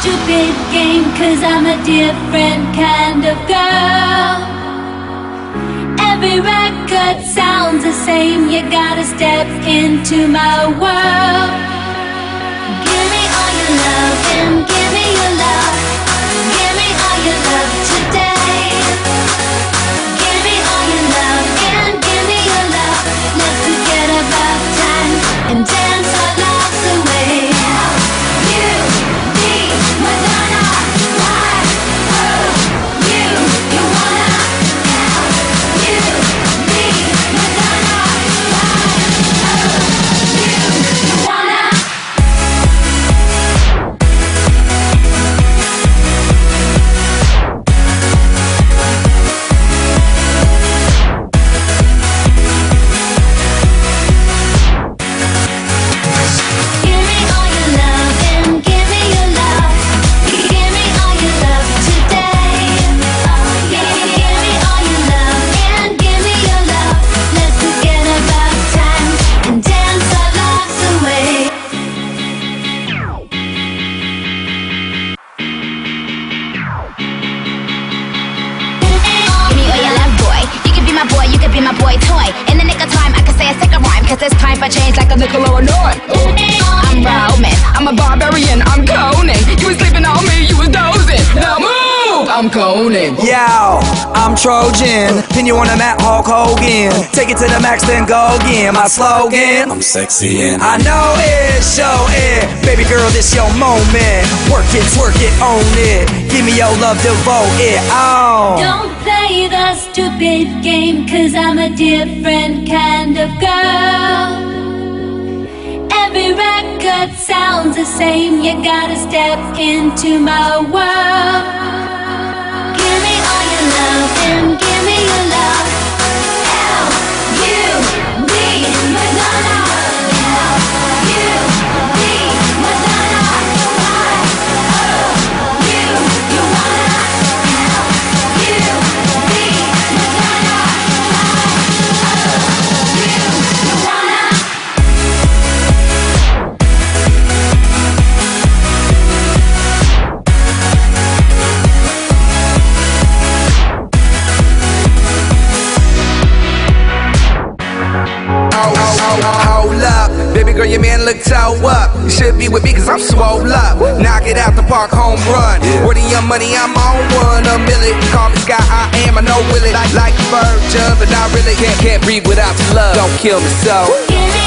stupid game, cause I'm a different kind of girl. Every record sounds the same, you gotta step into my world. You could be my boy toy. In the nick of time, I can say a second rhyme, cause it's time for change like a Nickelodeon. I'm Roman, I'm a barbarian, I'm Conan. Trojan. Pin you on the mat, Hulk Hogan. Take it to the max, then go again. My slogan. I'm sexy and I know it, show it. Baby girl, this your moment. Work it, twerk it, own it. Give me your love, devote it on. Don't play the stupid game, cause I'm a different kind of girl. Every record sounds the same, you gotta step into my world. Love and give girl, your toe up. You should be with me cause I'm swole up. Knock it out the park, home run. Where the young money, I'm on one. A milli. Call me Sky, I am, I know Willie. Like, like a virgin, but not really. Can't, can't breathe without your love. Don't kill me so. Give me